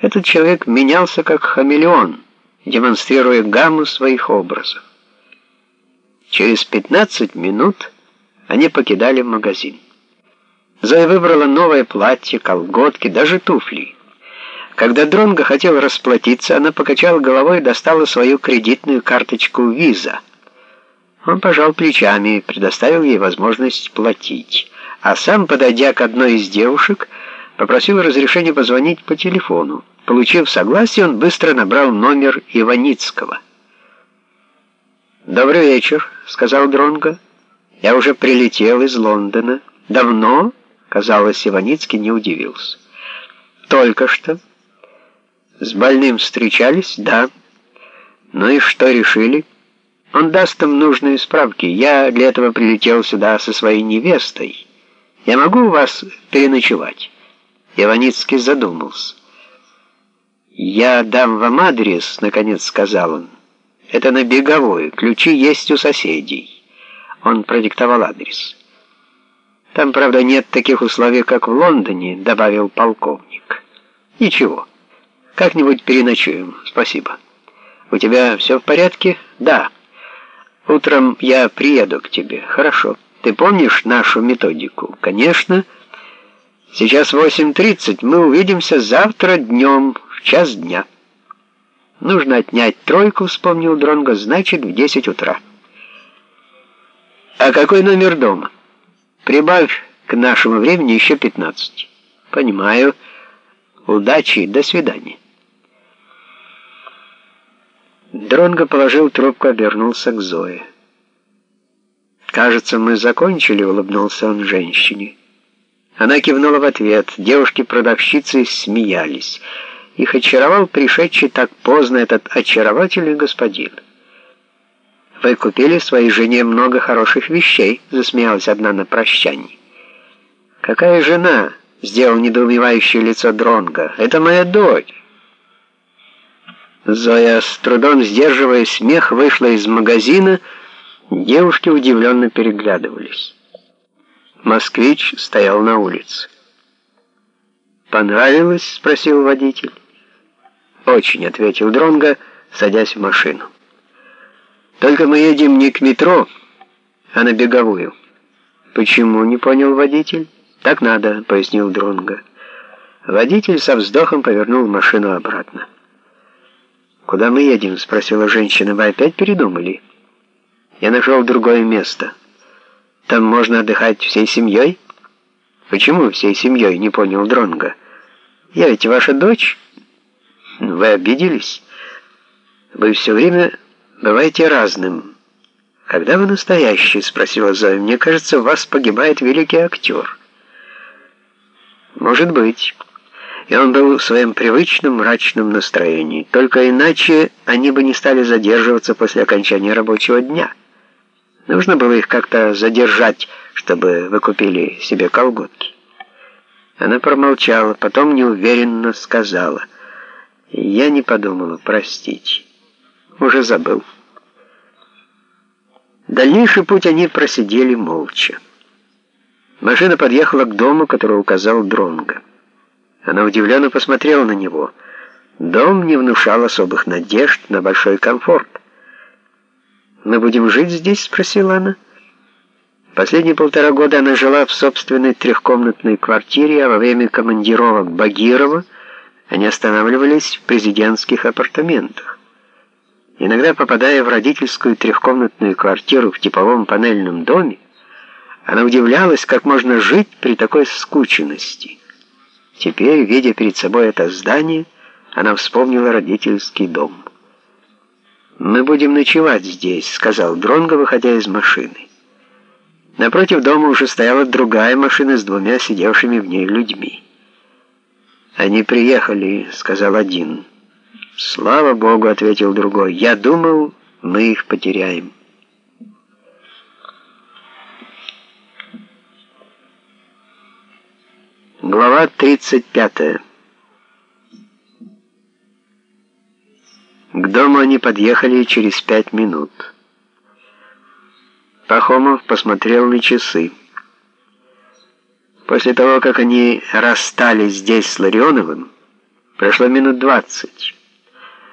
Этот человек менялся как хамелеон, демонстрируя гамму своих образов. Через 15 минут они покидали магазин. Зоя выбрала новое платье, колготки, даже туфли. Когда Дронго хотел расплатиться, она покачала головой и достала свою кредитную карточку «Виза». Он пожал плечами и предоставил ей возможность платить, а сам, подойдя к одной из девушек, попросил разрешения позвонить по телефону. Получив согласие, он быстро набрал номер Иваницкого. «Добрый вечер», — сказал Дронго. «Я уже прилетел из Лондона. Давно?» — казалось, Иваницкий не удивился. «Только что». «С больным встречались?» «Да». «Ну и что решили?» «Он даст им нужные справки. Я для этого прилетел сюда со своей невестой. Я могу у вас переночевать?» Иваницкий задумался. «Я дам вам адрес», — наконец сказал он. «Это на Беговой. Ключи есть у соседей». Он продиктовал адрес. «Там, правда, нет таких условий, как в Лондоне», — добавил полковник. «Ничего. Как-нибудь переночуем. Спасибо. У тебя все в порядке?» «Да. Утром я приеду к тебе. Хорошо. Ты помнишь нашу методику?» «Конечно». Сейчас 8.30, мы увидимся завтра днем, в час дня. Нужно отнять тройку, вспомнил Дронго, значит, в 10 утра. А какой номер дома? Прибавь к нашему времени еще 15. Понимаю. Удачи, до свидания. Дронго положил трубку, обернулся к Зое. «Кажется, мы закончили», — улыбнулся он женщине. Она кивнула в ответ. Девушки-продавщицы смеялись. Их очаровал пришедший так поздно этот очаровательный господин. «Вы купили своей жене много хороших вещей», — засмеялась одна на прощании. «Какая жена?» — сделал недоумевающее лицо Дронга. «Это моя дочь». Зоя, с трудом сдерживая смех, вышла из магазина. Девушки удивленно переглядывались. Москвич стоял на улице. «Понравилось?» — спросил водитель. «Очень», — ответил Дронго, садясь в машину. «Только мы едем не к метро, а на беговую». «Почему?» — не понял водитель. «Так надо», — пояснил Дронго. Водитель со вздохом повернул машину обратно. «Куда мы едем?» — спросила женщина. «Вы опять передумали?» «Я нашел другое место». Там можно отдыхать всей семьей? Почему всей семьей, не понял Дронга. Я ведь ваша дочь. Вы обиделись? Вы все время бываете разным. Когда вы настоящий? Спросила Зоя. Мне кажется, в вас погибает великий актер. Может быть. И он был в своем привычном мрачном настроении. Только иначе они бы не стали задерживаться после окончания рабочего дня. Нужно было их как-то задержать, чтобы вы купили себе колготки. Она промолчала, потом неуверенно сказала. Я не подумала, простите. Уже забыл. Дальнейший путь они просидели молча. Машина подъехала к дому, который указал Дронго. Она удивленно посмотрела на него. Дом не внушал особых надежд на большой комфорт. «Мы будем жить здесь?» — спросила она. Последние полтора года она жила в собственной трехкомнатной квартире, а во время командировок Багирова они останавливались в президентских апартаментах. Иногда, попадая в родительскую трехкомнатную квартиру в типовом панельном доме, она удивлялась, как можно жить при такой скученности. Теперь, видя перед собой это здание, она вспомнила родительский дом. «Мы будем ночевать здесь», — сказал Дронго, выходя из машины. Напротив дома уже стояла другая машина с двумя сидевшими в ней людьми. «Они приехали», — сказал один. «Слава Богу», — ответил другой. «Я думал, мы их потеряем». Глава 35. К дому они подъехали через пять минут. Пахомов посмотрел на часы. После того, как они расстались здесь с Ларионовым, Прошло минут двадцать.